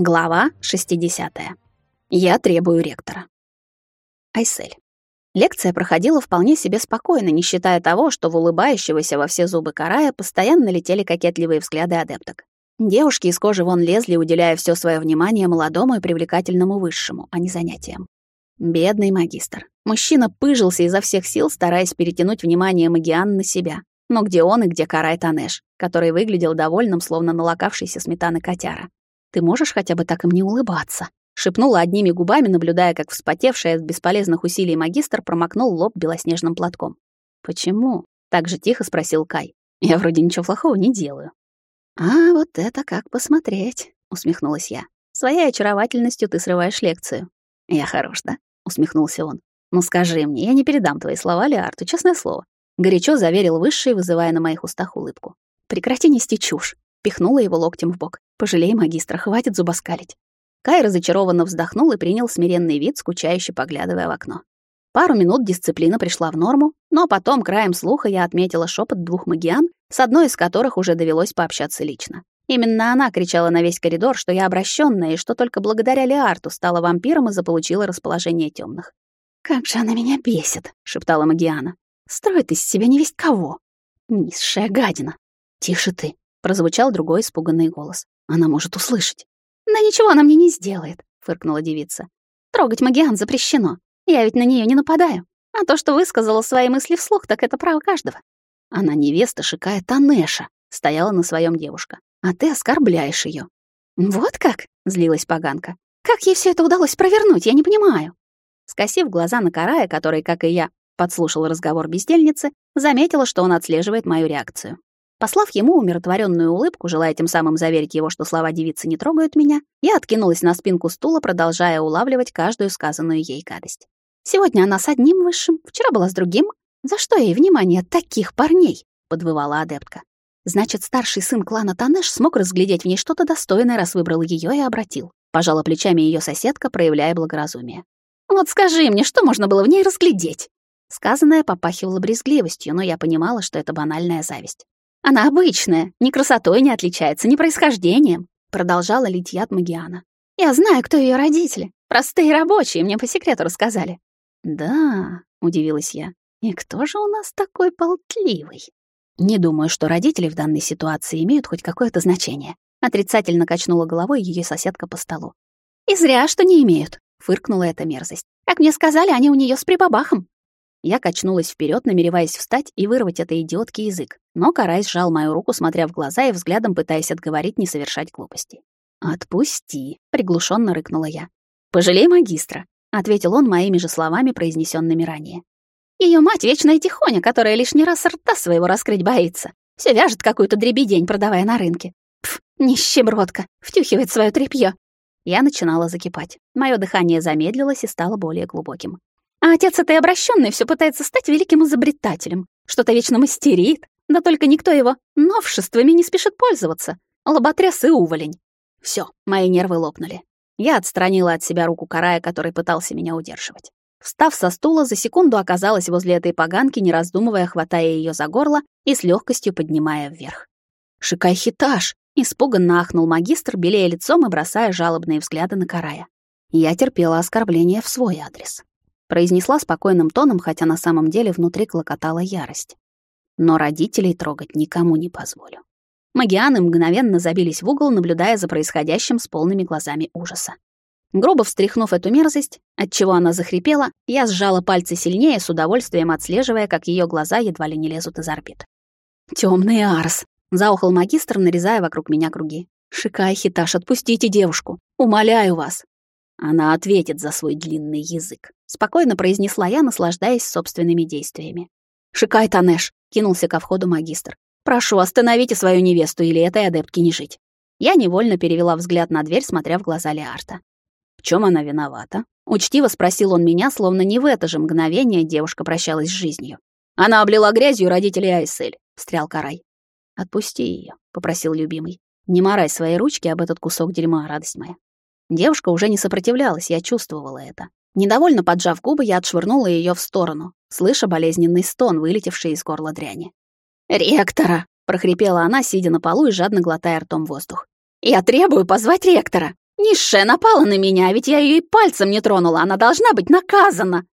Глава 60. Я требую ректора. Айсель. Лекция проходила вполне себе спокойно, не считая того, что в улыбающегося во все зубы Карая постоянно летели кокетливые взгляды адепток. Девушки из кожи вон лезли, уделяя все свое внимание молодому и привлекательному высшему, а не занятиям. Бедный магистр. Мужчина пыжился изо всех сил, стараясь перетянуть внимание Магиан на себя. Но где он и где Карай Танеш, который выглядел довольным, словно налокавшийся сметаны котяра. Ты можешь хотя бы так им не улыбаться?» Шепнула одними губами, наблюдая, как вспотевший от бесполезных усилий магистр промокнул лоб белоснежным платком. «Почему?» — так же тихо спросил Кай. «Я вроде ничего плохого не делаю». «А вот это как посмотреть», — усмехнулась я. «Своей очаровательностью ты срываешь лекцию». «Я хорош, да?» — усмехнулся он. «Ну скажи мне, я не передам твои слова Леарту, честное слово». Горячо заверил Высший, вызывая на моих устах улыбку. «Прекрати нести чушь пихнула его локтем в бок. «Пожалей магистра, хватит зубоскалить». Кай разочарованно вздохнул и принял смиренный вид, скучающе поглядывая в окно. Пару минут дисциплина пришла в норму, но потом краем слуха я отметила шепот двух магиан, с одной из которых уже довелось пообщаться лично. Именно она кричала на весь коридор, что я обращенная и что только благодаря Леарту стала вампиром и заполучила расположение темных. «Как же она меня бесит!» — шептала Магиана. «Строит из себя невесть кого!» «Низшая гадина!» «Тише ты!» Прозвучал другой испуганный голос. Она может услышать. «Да ничего она мне не сделает», — фыркнула девица. «Трогать Магиан запрещено. Я ведь на нее не нападаю. А то, что высказала свои мысли вслух, так это право каждого». Она невеста Шикая Танеша, стояла на своем девушка. «А ты оскорбляешь ее. «Вот как?» — злилась поганка. «Как ей все это удалось провернуть, я не понимаю». Скосив глаза на Карая, который, как и я, подслушал разговор бездельницы, заметила, что он отслеживает мою реакцию. Послав ему умиротворенную улыбку, желая тем самым заверить его, что слова девицы не трогают меня, я откинулась на спинку стула, продолжая улавливать каждую сказанную ей гадость. Сегодня она с одним высшим, вчера была с другим. За что ей внимание таких парней? подвывала адептка. Значит, старший сын клана Танеш смог разглядеть в ней что-то достойное, раз выбрал ее и обратил. Пожала плечами ее соседка, проявляя благоразумие. Вот скажи мне, что можно было в ней разглядеть? Сказанное попахивало брезгливостью, но я понимала, что это банальная зависть. Она обычная, ни красотой не отличается, ни происхождением, продолжала лить яд Магиана. Я знаю, кто ее родители. Простые рабочие, мне по секрету рассказали. Да, удивилась я. И кто же у нас такой болтливый? Не думаю, что родители в данной ситуации имеют хоть какое-то значение. Отрицательно качнула головой ее соседка по столу. И зря, что не имеют, фыркнула эта мерзость. Как мне сказали, они у нее с прибабахом. Я качнулась вперед, намереваясь встать и вырвать этой идиотке язык, но Карай сжал мою руку, смотря в глаза и взглядом пытаясь отговорить не совершать глупостей. «Отпусти», — приглушенно рыкнула я. «Пожалей магистра», — ответил он моими же словами, произнесенными ранее. Ее мать — вечная тихоня, которая лишний раз рта своего раскрыть боится. Все вяжет какую-то дребедень, продавая на рынке. Пф, нищебродка, втюхивает свое тряпье. Я начинала закипать. Мое дыхание замедлилось и стало более глубоким. А отец этой обращенной все пытается стать великим изобретателем. Что-то вечно мастерит. Да только никто его новшествами не спешит пользоваться. Лоботряс и уволень. Все, мои нервы лопнули. Я отстранила от себя руку Карая, который пытался меня удерживать. Встав со стула, за секунду оказалась возле этой поганки, не раздумывая, хватая ее за горло и с легкостью поднимая вверх. «Шикай хитаж!» — испуганно ахнул магистр, белея лицом и бросая жалобные взгляды на Карая. Я терпела оскорбление в свой адрес произнесла спокойным тоном, хотя на самом деле внутри клокотала ярость. Но родителей трогать никому не позволю. Магианы мгновенно забились в угол, наблюдая за происходящим с полными глазами ужаса. Грубо встряхнув эту мерзость, от чего она захрипела, я сжала пальцы сильнее, с удовольствием отслеживая, как ее глаза едва ли не лезут из орбит. Темный Арс!» — заухал магистр, нарезая вокруг меня круги. «Шикай, Хиташ, отпустите девушку! Умоляю вас!» Она ответит за свой длинный язык, спокойно произнесла я, наслаждаясь собственными действиями. Шикай, Танеш, кинулся ко входу магистр. Прошу, остановите свою невесту или этой адептке не жить. Я невольно перевела взгляд на дверь, смотря в глаза Леарта. В чем она виновата? Учтиво спросил он меня, словно не в это же мгновение девушка прощалась с жизнью. Она облила грязью родителей Айсель, встрял Карай. Отпусти ее, попросил любимый. Не морай свои ручки об этот кусок дерьма, радость моя. Девушка уже не сопротивлялась, я чувствовала это. Недовольно поджав губы, я отшвырнула ее в сторону, слыша болезненный стон, вылетевший из горла дряни. «Ректора!» — прохрипела она, сидя на полу и жадно глотая ртом воздух. «Я требую позвать ректора!» Низшая напала на меня, а ведь я ее и пальцем не тронула, она должна быть наказана.